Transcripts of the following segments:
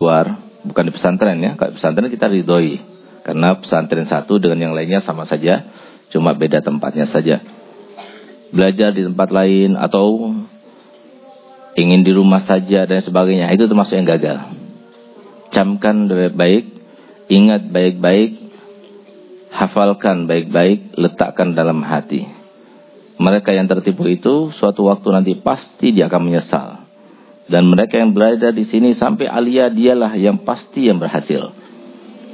Luar, bukan di pesantren ya. Kalau pesantren kita ridhoi. Karena pesantren satu dengan yang lainnya sama saja. Cuma beda tempatnya saja. Belajar di tempat lain atau ingin di rumah saja dan sebagainya. Itu termasuk yang gagal. Camkan baik-baik. Ingat baik-baik. Hafalkan baik-baik. Letakkan dalam hati. Mereka yang tertipu itu suatu waktu nanti pasti dia akan menyesal. Dan mereka yang berada di sini sampai alia dialah yang pasti yang berhasil.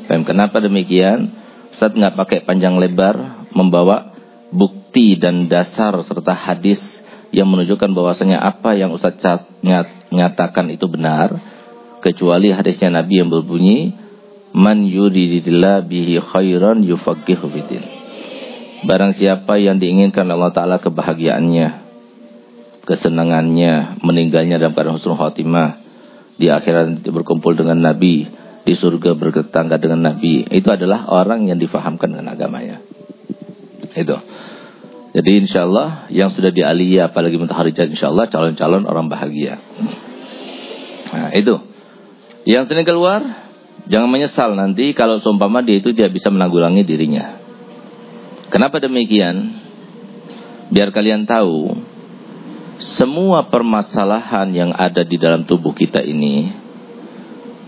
Dan kenapa demikian? Ustaz nggak pakai panjang lebar membawa bukti dan dasar serta hadis yang menunjukkan bahwasanya apa yang Ustaz nyatakan itu benar kecuali hadisnya Nabi yang berbunyi man yuridillah bihi khairan yufaqihu fiddin. Barang siapa yang diinginkan Allah taala kebahagiaannya, kesenangannya, meninggalnya dalam keadaan husnul khotimah, di akhirat berkumpul dengan Nabi, di surga bertetangga dengan Nabi. Itu adalah orang yang difahamkan dengan agamanya. Itu. Jadi insya Allah yang sudah di aliyah apalagi mutaharijat insya Allah calon-calon orang bahagia. Nah itu. Yang sering keluar jangan menyesal nanti kalau seumpama dia itu tidak bisa menanggulangi dirinya. Kenapa demikian? Biar kalian tahu semua permasalahan yang ada di dalam tubuh kita ini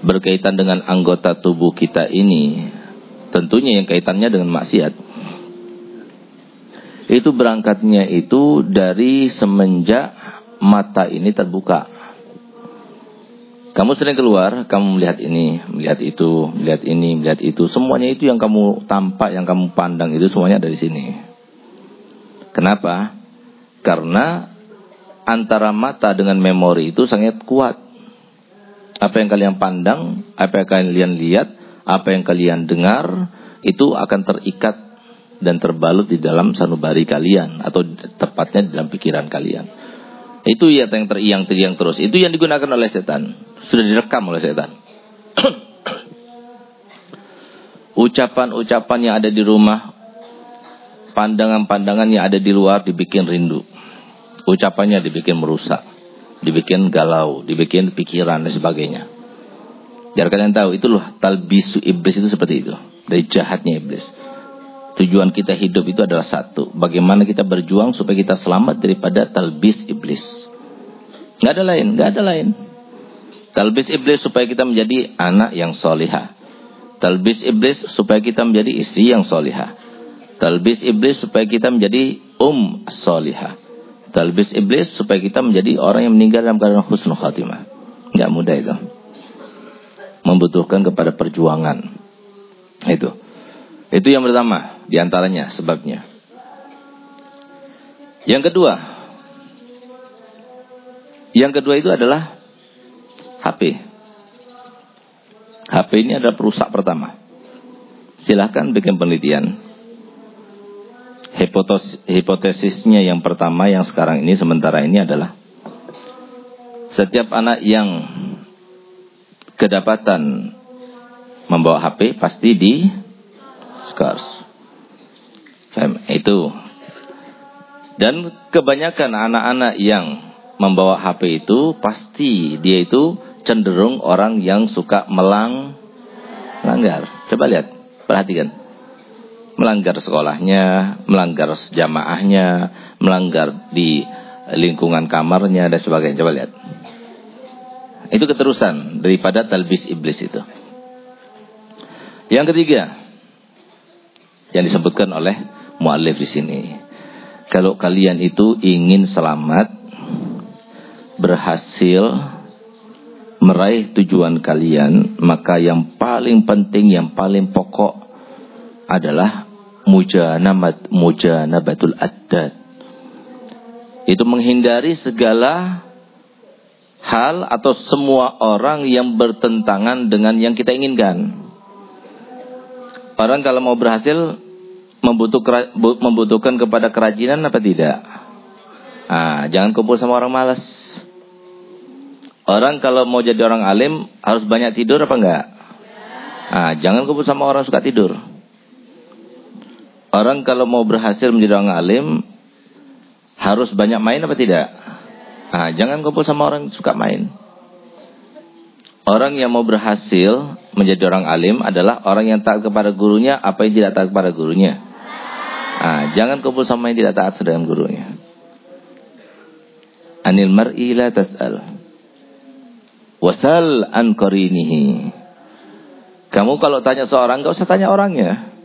berkaitan dengan anggota tubuh kita ini tentunya yang kaitannya dengan maksiat itu berangkatnya itu dari semenjak mata ini terbuka. Kamu sering keluar kamu melihat ini melihat itu melihat ini melihat itu. Semuanya itu yang kamu tampak yang kamu pandang itu semuanya dari sini. Kenapa? Karena antara mata dengan memori itu sangat kuat. Apa yang kalian pandang, apa yang kalian lihat, apa yang kalian dengar, itu akan terikat dan terbalut di dalam sanubari kalian atau tepatnya di dalam pikiran kalian. Itu ya yang teriang-teriang terus. Itu yang digunakan oleh setan. Sudah direkam oleh setan. Ucapan-ucapan yang ada di rumah, pandangan-pandangan yang ada di luar dibikin rindu ucapannya dibikin merusak, dibikin galau, dibikin pikiran dan sebagainya. Biar kalian tahu, itu loh talbisu iblis itu seperti itu. Dari jahatnya iblis. Tujuan kita hidup itu adalah satu. Bagaimana kita berjuang supaya kita selamat daripada talbis iblis. Nggak ada lain, nggak ada lain. Talbis iblis supaya kita menjadi anak yang solihah. Talbis iblis supaya kita menjadi istri yang solihah. Talbis iblis supaya kita menjadi um solihah talbis iblis supaya kita menjadi orang yang meninggal dalam keadaan husnul khatimah. Enggak mudah itu. Membutuhkan kepada perjuangan. Itu. Itu yang pertama di antaranya sebabnya. Yang kedua. Yang kedua itu adalah HP. HP ini adalah perusak pertama. Silahkan bikin penelitian hipotesisnya yang pertama yang sekarang ini sementara ini adalah setiap anak yang kedapatan membawa HP pasti di scars. Itu. Dan kebanyakan anak-anak yang membawa HP itu pasti dia itu cenderung orang yang suka melang melanggar. Coba lihat, perhatikan melanggar sekolahnya, melanggar jamaahnya, melanggar di lingkungan kamarnya dan sebagainya. Coba lihat. Itu keterusan daripada talbis iblis itu. Yang ketiga yang disebutkan oleh muallif di sini. Kalau kalian itu ingin selamat, berhasil meraih tujuan kalian, maka yang paling penting, yang paling pokok adalah mujanabat mujanabatul addad. Itu menghindari segala hal atau semua orang yang bertentangan dengan yang kita inginkan. Orang kalau mau berhasil membutuhkan kepada kerajinan apa tidak? Ah, jangan kumpul sama orang malas. Orang kalau mau jadi orang alim harus banyak tidur apa enggak? Ah, jangan kumpul sama orang suka tidur. Orang kalau mau berhasil menjadi orang alim harus banyak main apa tidak? Nah, jangan kumpul sama orang yang suka main. Orang yang mau berhasil menjadi orang alim adalah orang yang taat kepada gurunya apa yang tidak taat kepada gurunya. Nah, jangan kumpul sama yang tidak taat dengan gurunya. Anil mar'i la tas'al. Wasal an qarinihi. Kamu kalau tanya seorang, gak usah tanya orangnya.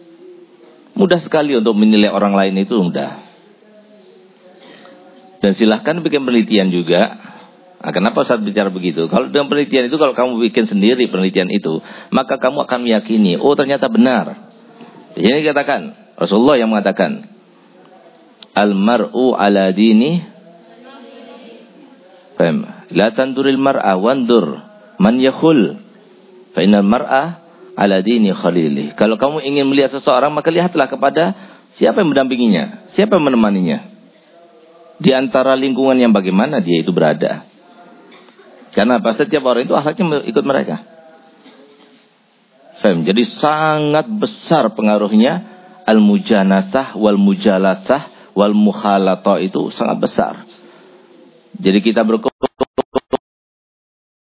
Mudah sekali untuk menilai orang lain itu mudah. Dan silahkan bikin penelitian juga. Nah, kenapa saat bicara begitu? Kalau dengan penelitian itu, kalau kamu bikin sendiri penelitian itu, maka kamu akan meyakini, oh ternyata benar. Ini dikatakan, Rasulullah yang mengatakan, Al-mar'u ala dini Faham? La tanduril mar'a wandur man yakhul. Fa mar'a ala dini khalili. Kalau kamu ingin melihat seseorang, maka lihatlah kepada siapa yang mendampinginya, siapa yang menemaninya di antara lingkungan yang bagaimana dia itu berada. Karena apa? Setiap orang itu akhirnya ikut mereka. Jadi sangat besar pengaruhnya al-mujanasah wal mujalasah wal muhalata itu sangat besar. Jadi kita berkumpul